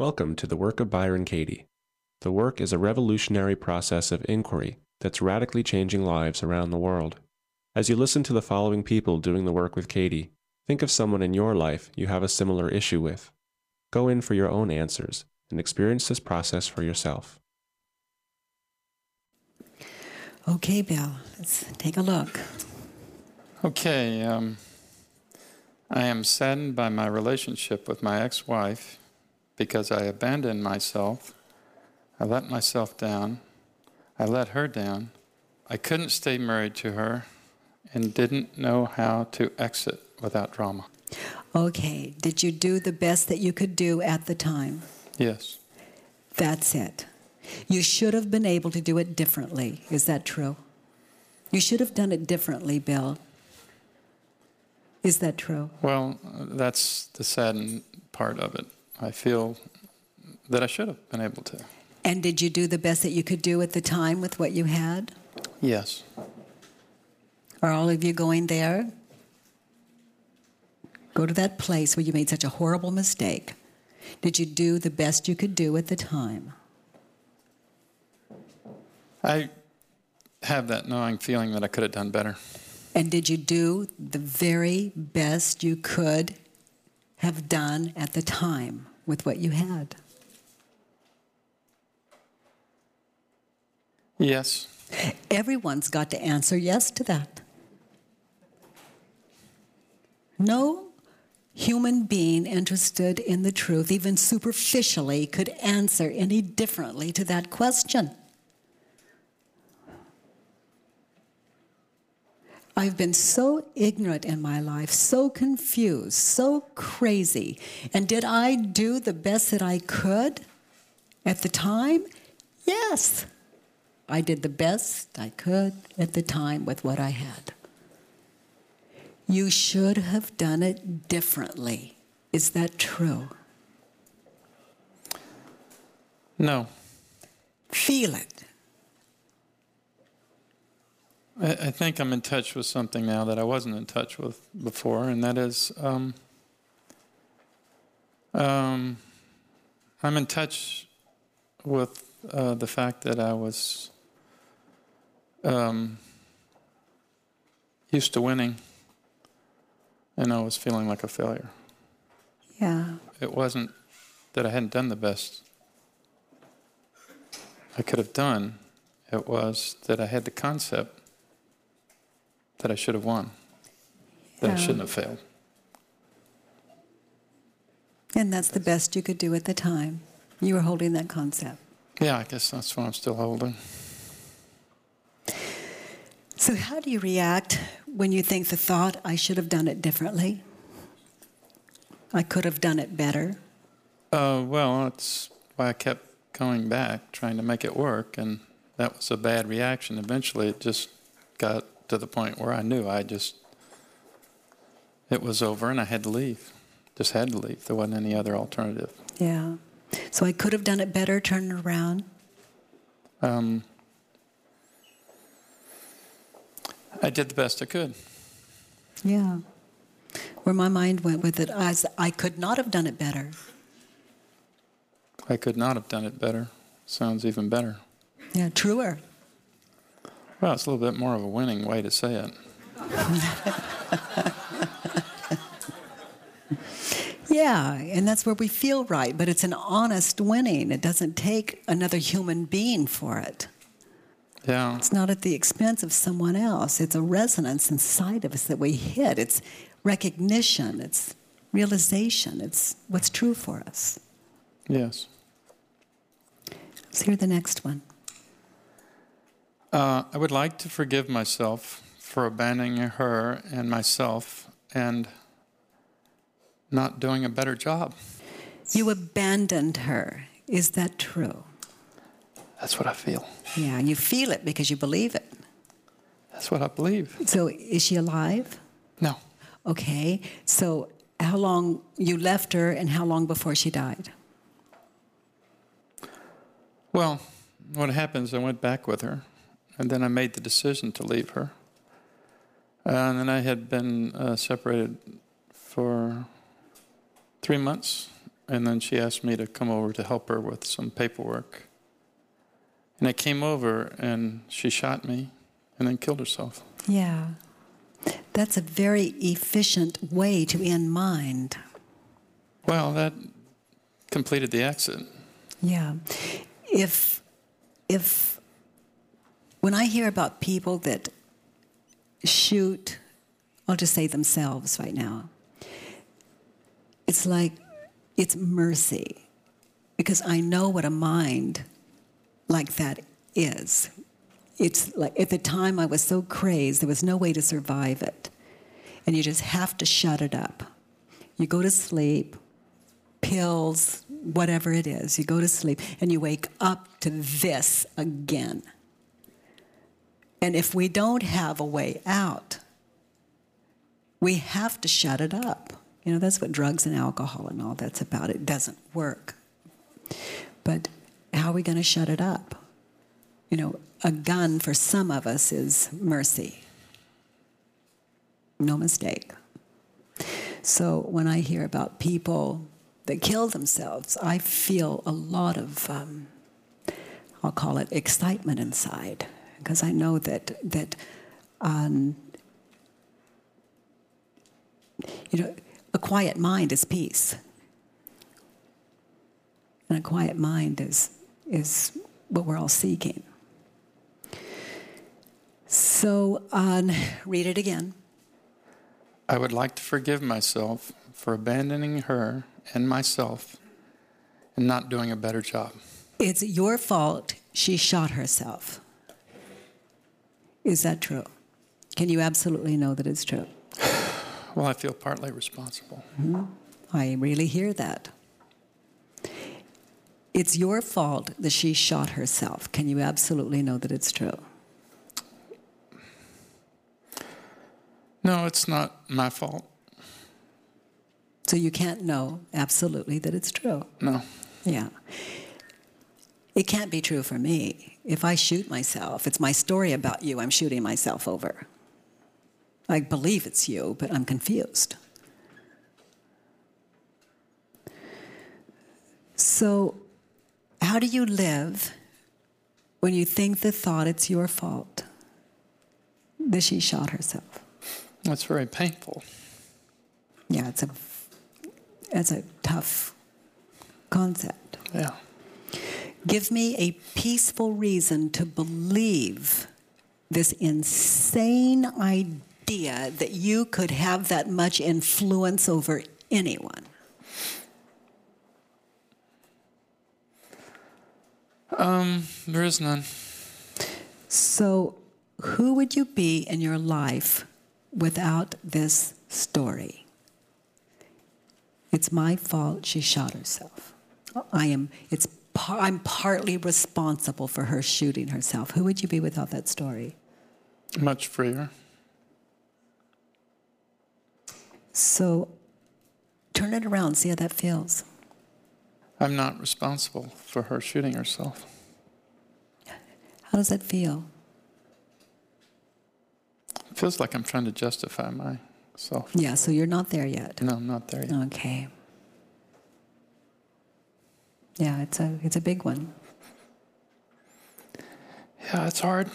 Welcome to the work of Byron Katie. The work is a revolutionary process of inquiry that's radically changing lives around the world. As you listen to the following people doing the work with Katie, think of someone in your life you have a similar issue with. Go in for your own answers and experience this process for yourself. Okay, Bill, let's take a look. Okay, um, I am saddened by my relationship with my ex wife because I abandoned myself. I let myself down. I let her down. I couldn't stay married to her and didn't know how to exit without drama. Okay, did you do the best that you could do at the time? Yes. That's it. You should have been able to do it differently. Is that true? You should have done it differently, Bill. Is that true? Well, that's the saddened part of it. I feel that I should have been able to. And did you do the best that you could do at the time with what you had? Yes. Are all of you going there? Go to that place where you made such a horrible mistake. Did you do the best you could do at the time? I have that knowing feeling that I could have done better. And did you do the very best you could have done at the time with what you had? Yes. Everyone's got to answer yes to that. No human being interested in the truth, even superficially, could answer any differently to that question. I've been so ignorant in my life, so confused, so crazy. And did I do the best that I could at the time? Yes. I did the best I could at the time with what I had. You should have done it differently. Is that true? No. Feel it. I, I think I'm in touch with something now that I wasn't in touch with before, and that is um, um, I'm in touch with uh, the fact that I was um, used to winning, and I was feeling like a failure. Yeah. It wasn't that I hadn't done the best I could have done, it was that I had the concept that I should have won, that I shouldn't have failed. And that's the best you could do at the time. You were holding that concept. Yeah, I guess that's what I'm still holding. So, how do you react when you think the thought, I should have done it differently? I could have done it better. Uh, well, that's why I kept going back, trying to make it work, and that was a bad reaction. Eventually, it just got to the point where I knew I just, it was over and I had to leave. Just had to leave. There wasn't any other alternative. Yeah. So, I could have done it better, turn it around. Um, I did the best I could. Yeah. Where my mind went with it, I, I could not have done it better. I could not have done it better. Sounds even better. Yeah, truer. Well, it's a little bit more of a winning way to say it. Yeah, and that's where we feel right, but it's an honest winning. It doesn't take another human being for it. Yeah. It's not at the expense of someone else. It's a resonance inside of us that we hit. It's recognition, it's realization, it's what's true for us. Yes. Let's hear the next one. Uh, I would like to forgive myself for abandoning her and myself and not doing a better job. You abandoned her. Is that true? That's what I feel. Yeah, and you feel it because you believe it. That's what I believe. So, is she alive? No. Okay. So, how long you left her and how long before she died? Well, what happens, I went back with her, and then I made the decision to leave her. Uh, and then I had been uh, separated for three months, and then she asked me to come over to help her with some paperwork. And I came over, and she shot me and then killed herself. Yeah. That's a very efficient way to end mind. Well, that completed the exit. Yeah. If if when I hear about people that shoot, I'll just say themselves right now. It's like it's mercy because I know what a mind like that is. It's like at the time I was so crazed, there was no way to survive it. And you just have to shut it up. You go to sleep, pills, whatever it is, you go to sleep, and you wake up to this again. And if we don't have a way out, we have to shut it up. You know, that's what drugs and alcohol and all that's about. It doesn't work. But how are we going to shut it up? You know, a gun for some of us is mercy. No mistake. So when I hear about people that kill themselves, I feel a lot of, um, I'll call it excitement inside, because I know that that, um, you know, a quiet mind is peace, and a quiet mind is is what we're all seeking. So, um, read it again. I would like to forgive myself for abandoning her and myself and not doing a better job. It's your fault she shot herself. Is that true? Can you absolutely know that it's true? Well, I feel partly responsible. Hmm. I really hear that. It's your fault that she shot herself. Can you absolutely know that it's true? No, it's not my fault. So you can't know absolutely that it's true. No. Yeah. It can't be true for me. If I shoot myself, it's my story about you I'm shooting myself over. I believe it's you, but I'm confused. So, how do you live when you think the thought it's your fault that she shot herself? That's very painful. Yeah, it's a it's a tough concept. Yeah. Give me a peaceful reason to believe this insane idea that you could have that much influence over anyone. Um, there is none. So, who would you be in your life without this story? It's my fault she shot herself. I am it's par- I'm partly responsible for her shooting herself. Who would you be without that story? Much freer. So turn it around, see how that feels. I'm not responsible for her shooting herself. How does that feel? It feels like I'm trying to justify myself. Yeah, so you're not there yet. No, I'm not there yet. Okay. Yeah, it's a it's a big one. Yeah, it's hard.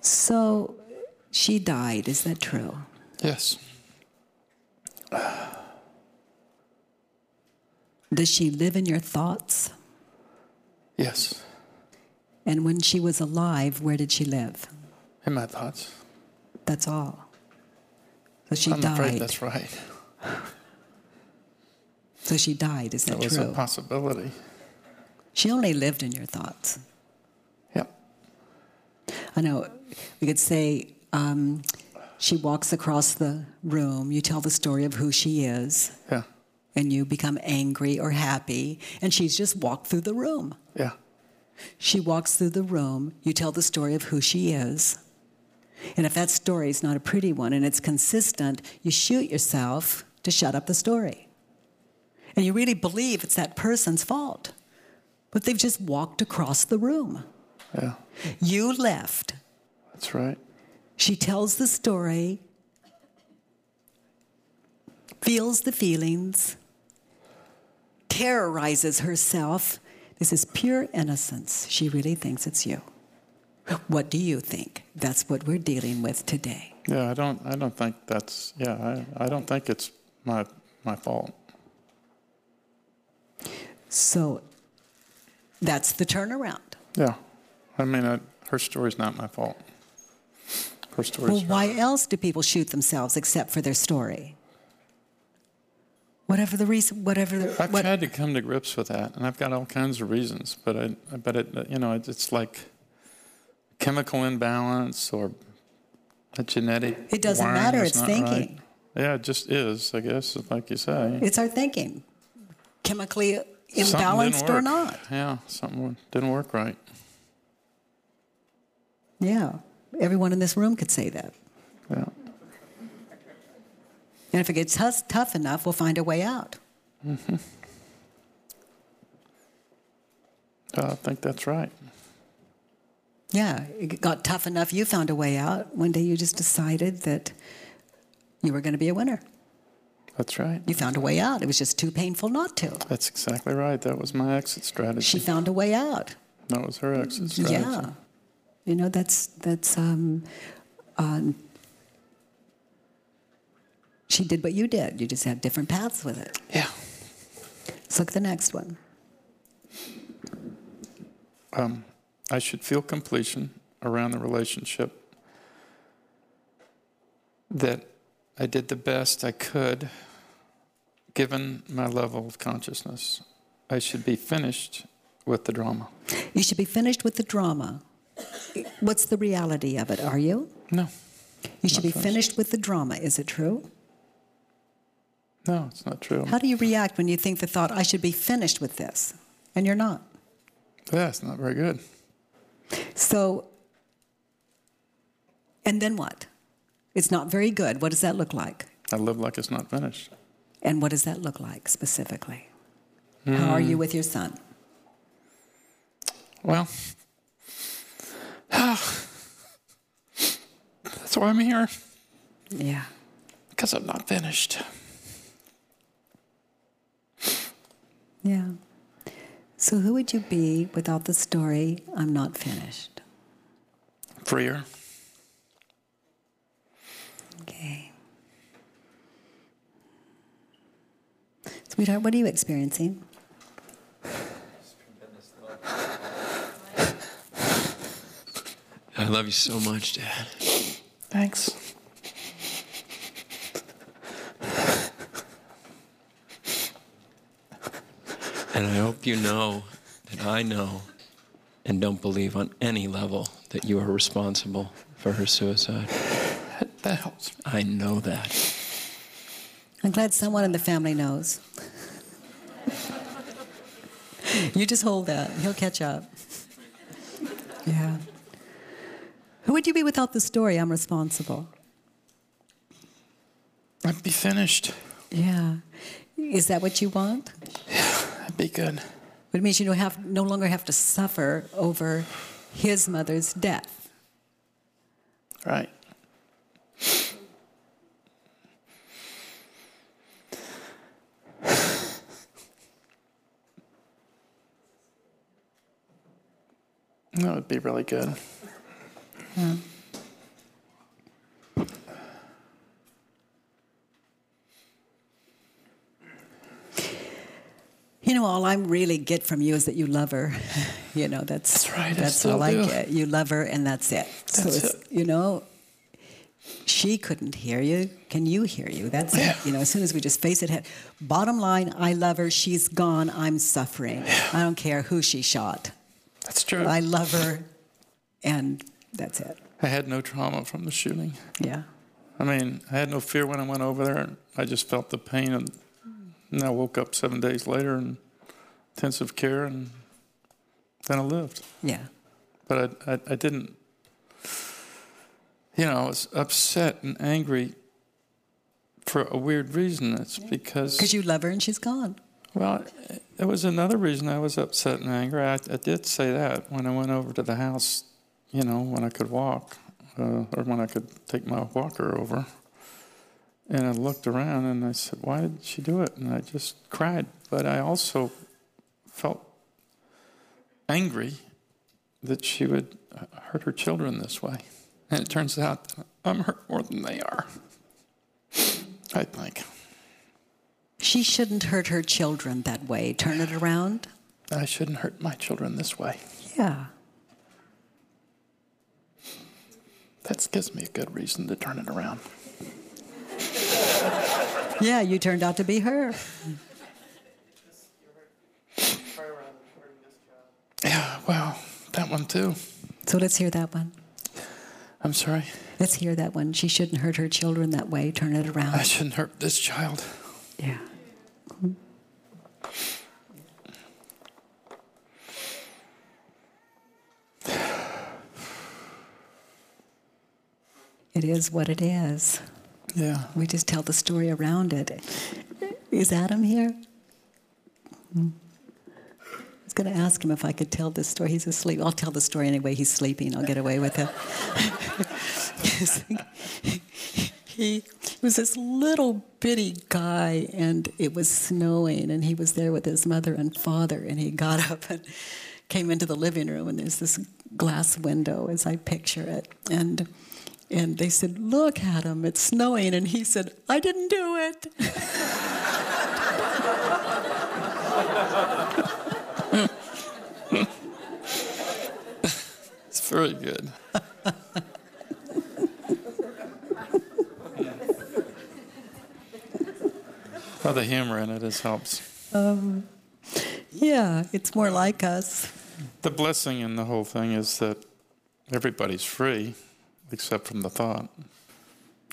So she died, is that true? Yes. Does she live in your thoughts? Yes. And when she was alive, where did she live? In my thoughts. That's all. So she I'm died. afraid that's right. So she died, is that, That was true? a possibility. she only lived in your thoughts. Yep. I know we could say um, she walks across the room, you tell the story of who she is, Yeah. and you become angry or happy, and she's just walked through the room. Yeah. She walks through the room, you tell the story of who she is. And if that story is not a pretty one and it's consistent, you shoot yourself to shut up the story. And you really believe it's that person's fault. But they've just walked across the room. Yeah, You left. that's right. She tells the story, feels the feelings, terrorizes herself. This is pure innocence. She really thinks it's you. What do you think? That's what we're dealing with today. Yeah, I don't. I don't think that's. Yeah, I, I don't think it's my my fault. So that's the turnaround. Yeah, I mean, I, her story's not my fault. Her story's. Well, why else do people shoot themselves except for their story? Whatever the reason, whatever the, I've what, tried to come to grips with that, and I've got all kinds of reasons. But I, but it, you know, it, it's like chemical imbalance or a genetic. It doesn't matter, it's thinking. Right. Yeah, it just is. I guess, like you say. it's our thinking, chemically imbalanced or not. Yeah, something didn't work right. Yeah, everyone in this room could say that. Yeah. And if it gets tough, tough enough, we'll find a way out. Uh, I think that's right. Yeah, it got tough enough, you found a way out. One day you just decided that you were going to be a winner. That's right. You found a way out. It was just too painful not to. That's exactly right. That was my exit strategy. She found a way out. that was her exit strategy. Yeah. You know, that's, that's, um, uh, she did what you did. You just had different paths with it. Yeah. Let's look at the next one. Um, I should feel completion around the relationship. That I did the best I could given my level of consciousness. I should be finished with the drama. You should be finished with the drama. What's the reality of it? Are you? No, You should be finished. finished with the drama. Is it true? no, it's not true. How do you react when you think the thought, I should be finished with this, and you're not? Yeah, it's not very good. So, and then what? It's not very good. What does that look like? I live like it's not finished. And what does that look like specifically? How are hmm. you with your son? Well, that's why I'm here, Yeah. because I'm not finished. Yeah. So, who would you be without the story, I'm not finished? Freer. Okay. Sweetheart, what are you experiencing? I love you so much, Dad. Thanks. And I hope you know that I know and don't believe on any level that you are responsible for her suicide. That, that helps. I know that. I'm glad someone in the family knows. you just hold that. He'll catch up. Yeah. Who would you be without the story? I'm responsible. I'd be finished. Yeah. Is that what you want? That'd be good. But it means you don't have, no longer have to suffer over his mother's death. Right. That would be really good. You know, all I really get from you is that you love her. You know, that's That's right, That's all I get. You love her, and that's it. so it's, it. you know, she couldn't hear you. Can you hear you? That's it. You know, as soon as we just face it head. Bottom line, I love her. She's gone. I'm suffering. I don't care who she shot. That's true. I love her, and that's it. I had no trauma from the shooting. Yeah. I mean, I had no fear when I went over there. I just felt the pain, and, and I woke up seven days later in intensive care, and then I lived. Yeah. But I, I, I didn't. You know, I was upset and angry for a weird reason. It's because Because you love her, and she's gone. Well, it was another reason I was upset and angry. I, I did say that when I went over to the house, you know, when I could walk, uh, or when I could take my walker over. And I looked around and I said, Why did she do it? And I just cried. But I also felt angry that she would uh, hurt her children this way. And it turns out that I'm hurt more than they are. I think. She shouldn't hurt her children that way. Turn it around. I shouldn't hurt my children this way. Yeah. That gives me a good reason to turn it around. Yeah, you turned out to be her. Yeah, well, that one too. So let's hear that one. I'm sorry. Let's hear that one. She shouldn't hurt her children that way. Turn it around. I shouldn't hurt this child. Yeah. It is what it is. Yeah. We just tell the story around it. Is Adam here? Hmm. Going to ask him if I could tell this story. He's asleep. I'll tell the story anyway. He's sleeping. I'll get away with it. he was this little bitty guy, and it was snowing, and he was there with his mother and father, and he got up and came into the living room, and there's this glass window, as I picture it, and and they said, "Look, Adam, it's snowing," and he said, "I didn't do it." very good. well, the humor in it is helps. Um, yeah, it's more like us. The blessing in the whole thing is that everybody's free, except from the thought.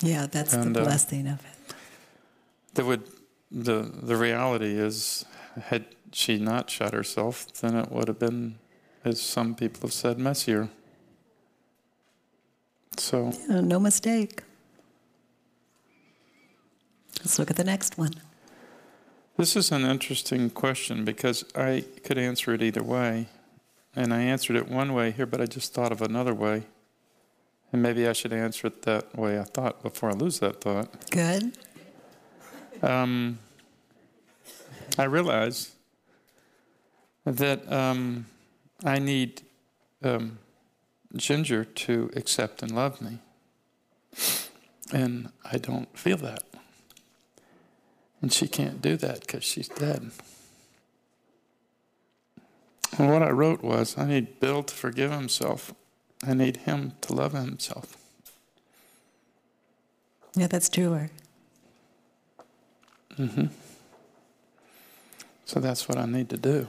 Yeah, that's And, the uh, blessing of it. That would the the reality is, had she not shot herself, then it would have been, as some people have said, messier. So Yeah, no mistake. Let's look at the next one. this is an interesting question because I could answer it either way, and I answered it one way here, but I just thought of another way, and maybe I should answer it that way I thought before I lose that thought. Good. um, I realize that um, I need um, Ginger to accept and love me. And I don't feel that. And she can't do that because she's dead. And what I wrote was I need Bill to forgive himself. I need him to love himself. Yeah, that's truer. hmm So that's what I need to do.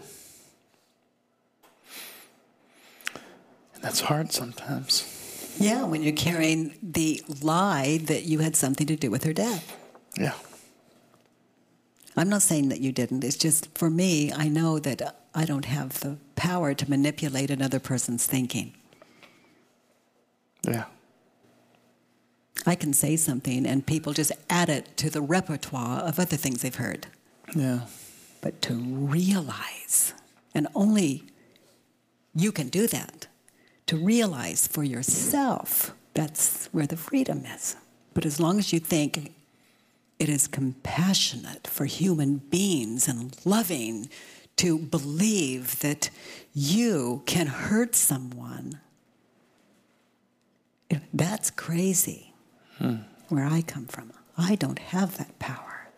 That's hard sometimes. Yeah, when you're carrying the lie that you had something to do with her death. Yeah. I'm not saying that you didn't. It's just for me, I know that I don't have the power to manipulate another person's thinking. Yeah. I can say something and people just add it to the repertoire of other things they've heard. Yeah. But to realize, and only you can do that, to realize for yourself, that's where the freedom is. But as long as you think it is compassionate for human beings and loving to believe that you can hurt someone, that's crazy where I come from. I don't have that power.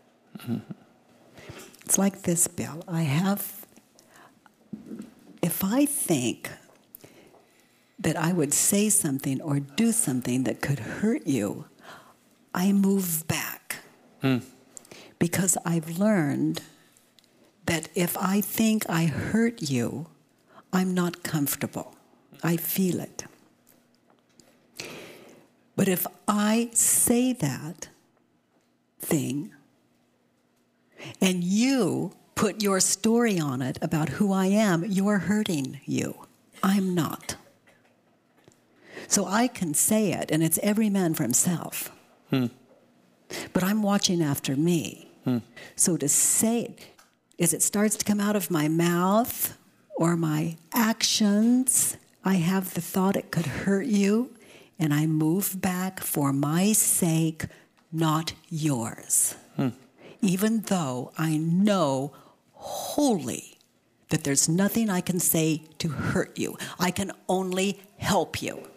It's like this, Bill. I have, if I think that I would say something or do something that could hurt you, I move back. Hmm. Because I've learned that if I think I hurt you, I'm not comfortable. I feel it. But if I say that thing and you put your story on it about who I am, you're hurting you. I'm not. So I can say it, and it's every man for himself. Hmm. But I'm watching after me. Hmm. So to say it, as it starts to come out of my mouth or my actions, I have the thought it could hurt you, and I move back for my sake, not yours. Hmm. Even though I know wholly that there's nothing I can say to hurt you, I can only help you.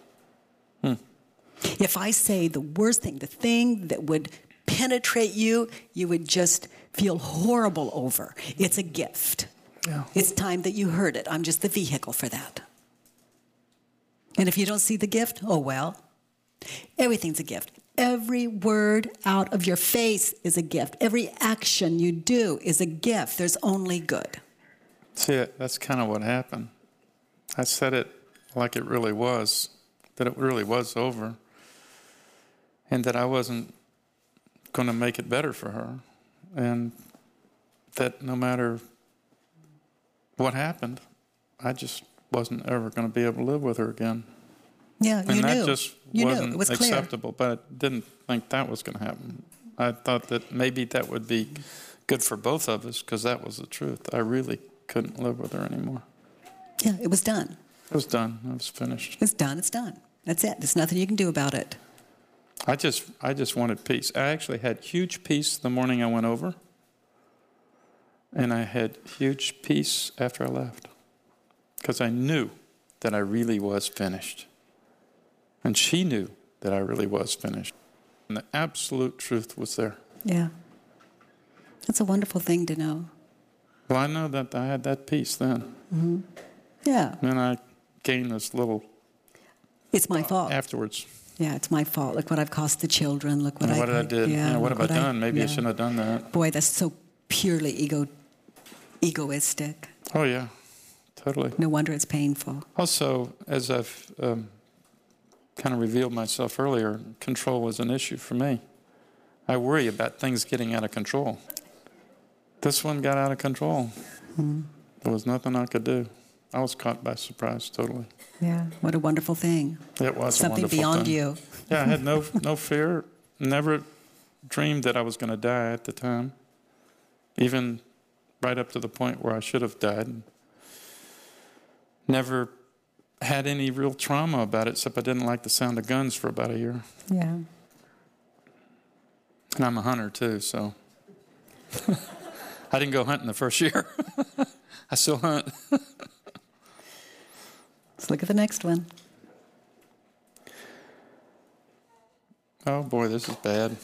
If I say the worst thing, the thing that would penetrate you, you would just feel horrible over. It's a gift. Yeah. It's time that you heard it. I'm just the vehicle for that. And if you don't see the gift, oh well. Everything's a gift. Every word out of your face is a gift. Every action you do is a gift. There's only good. See, that's kind of what happened. I said it like it really was, that it really was over, and that I wasn't going to make it better for her, and that no matter what happened, I just wasn't ever going to be able to live with her again. Yeah, And you that knew. just you wasn't knew. It was clear. acceptable, but I didn't think that was going to happen. I thought that maybe that would be good for both of us because that was the truth. I really couldn't live with her anymore. Yeah, it was done. It was done. It was finished. It's done. It's done. That's it. There's nothing you can do about it. I just, I just wanted peace. I actually had huge peace the morning I went over, and I had huge peace after I left, because I knew that I really was finished, and she knew that I really was finished, and the absolute truth was there. Yeah. That's a wonderful thing to know. Well, I know that I had that peace then, Mm-hmm. Yeah. and I gained this little It's my fault. afterwards. Yeah, it's my fault. Look what I've cost the children. Look what I what did I did? Yeah, Yeah, what have I done? Maybe I shouldn't have done that. Boy, that's so purely ego, egoistic. Oh yeah, totally. No wonder it's painful. Also, as I've um, kind of revealed myself earlier, control was an issue for me. I worry about things getting out of control. This one got out of control. There was nothing I could do. I was caught by surprise totally. Yeah. What a wonderful thing. It was Something wonderful beyond thing. you. Yeah, I had no no fear. Never dreamed that I was going to die at the time. Even right up to the point where I should have died. Never had any real trauma about it, except I didn't like the sound of guns for about a year. Yeah. And I'm a hunter too, so I didn't go hunting the first year. I still hunt. Let's look at the next one. Oh boy, this is bad.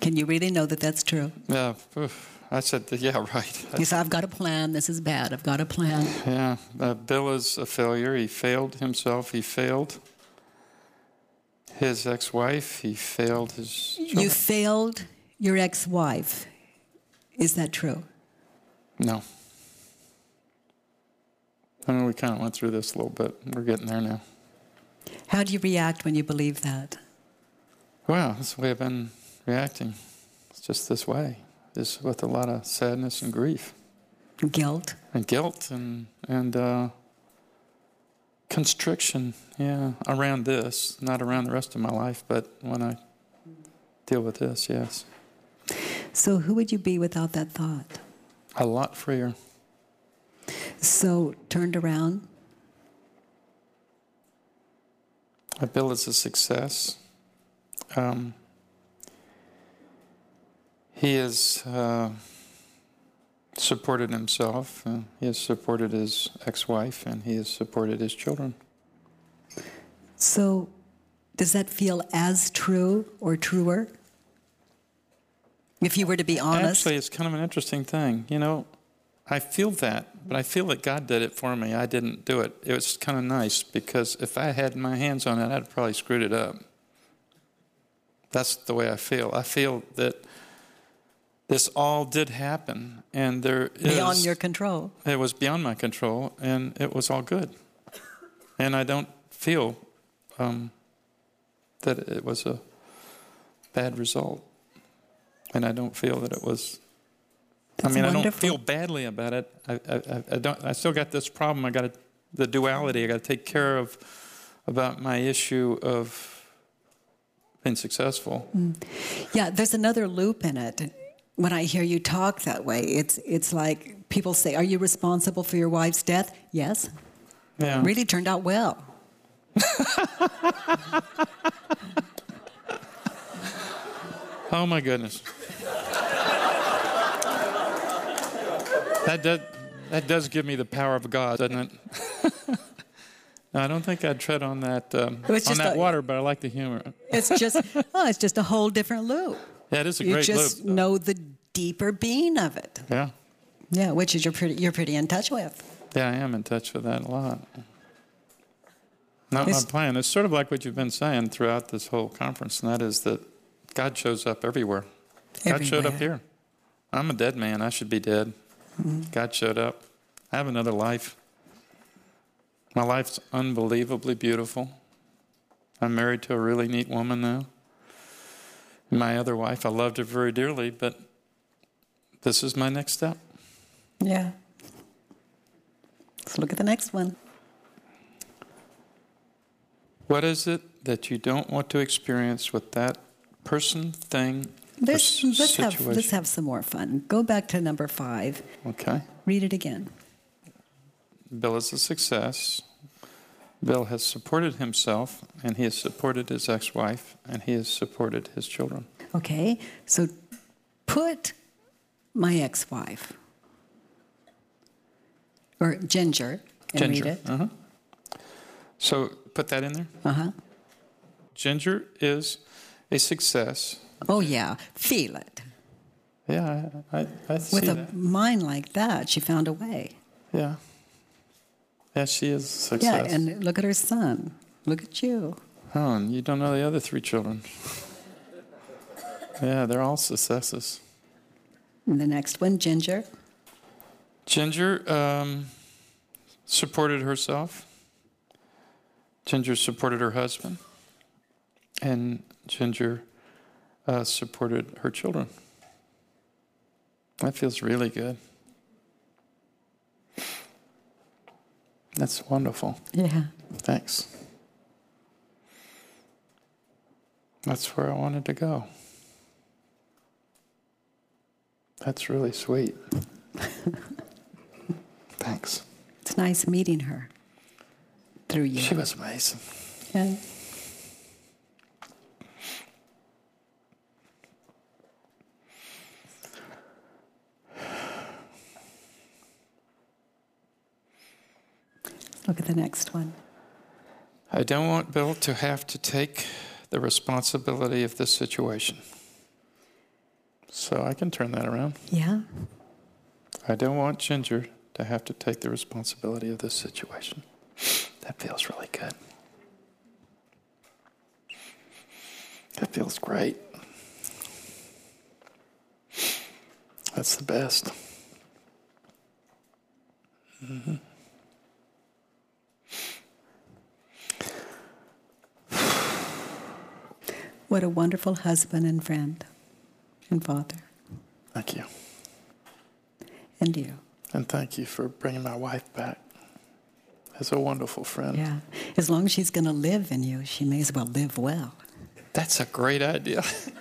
Can you really know that that's true? Yeah, oof. I said, yeah, right. You said, I've got a plan. This is bad. I've got a plan. Yeah, uh, Bill is a failure. He failed himself. He failed his ex-wife. He failed his children. You failed your ex wife. Is that true? no. I mean, we kind of went through this a little bit. We're getting there now. How do you react when you believe that? Wow, that's the way I've been reacting. It's just this way. Just with a lot of sadness and grief Guilt? and guilt and and uh, constriction. Yeah, around this, not around the rest of my life, but when I deal with this, yes, So, who would you be without that thought? a lot freer. So, turned around, I feel it's a success. Um, he has uh, supported himself. Uh, he has supported his ex-wife, and he has supported his children. So, does that feel as true or truer? If you were to be honest, Actually, it's kind of an interesting thing. You know, I feel that, but I feel that God did it for me. I didn't do it. It was kind of nice because if I had my hands on it, I'd probably screwed it up. That's the way I feel. I feel that this all did happen, and there is beyond your control. it was beyond my control, and it was all good. And I don't feel um, that it was a bad result, and I don't feel that it was. That's I mean, I don't feel badly about it. I, I, I- don't. I still got this problem. I got the duality. I got to take care of about my issue of being successful. Mm. Yeah, there's another loop in it. when I hear you talk that way, it's it's like people say, "Are you responsible for your wife's death?" Yes. Yeah. Really turned out well. Oh my goodness. That does that does give me the power of God, doesn't it? no, I don't think I'd tread on that um, on that a- water, but I like the humor. It's just oh, it's just a whole different loop. Yeah, it is a You great just know the deeper being of it. Yeah, Yeah, which is you're pretty you're pretty in touch with. yeah, I am in touch with that a lot. Not my plan. It's sort of like what you've been saying throughout this whole conference, and that is that God shows up everywhere. God showed up here. I'm a dead man. I should be dead. God showed up. I have another life. My life's unbelievably beautiful. I'm married to a really neat woman now. My other wife, I loved her very dearly, but this is my next step. Yeah. Let's look at the next one. What is it that you don't want to experience with that person, thing, Let's, let's have let's have some more fun. Go back to number five. Okay. Read it again. Bill is a success. Bill has supported himself, and he has supported his ex wife, and he has supported his children. Okay, so put my ex-wife or Ginger and read Ginger. it. Uh-huh. So put that in there. Uh huh. Ginger is a success. Oh yeah, feel it. Yeah, I, I, I see With a that. mind like that, she found a way. Yeah. Yeah, she is a Yeah, and look at her son. Look at you. oh, and you don't know the other three children. yeah, they're all successes. And the next one, Ginger. Ginger um, supported herself. Ginger supported her husband. And Ginger uh, supported her children. That feels really good. That's wonderful. Yeah. Thanks. That's where I wanted to go. That's really sweet. Thanks. It's nice meeting her through you. She was amazing. Yeah. Look at the next one. I don't want Bill to have to take the responsibility of this situation. So I can turn that around. Yeah. I don't want Ginger to have to take the responsibility of this situation. That feels really good. That feels great. That's the best. Mm-hmm. What a wonderful husband and friend and father. Thank you. And you. And thank you for bringing my wife back as a wonderful friend. Yeah. As long as she's going to live in you, she may as well live well. That's a great idea.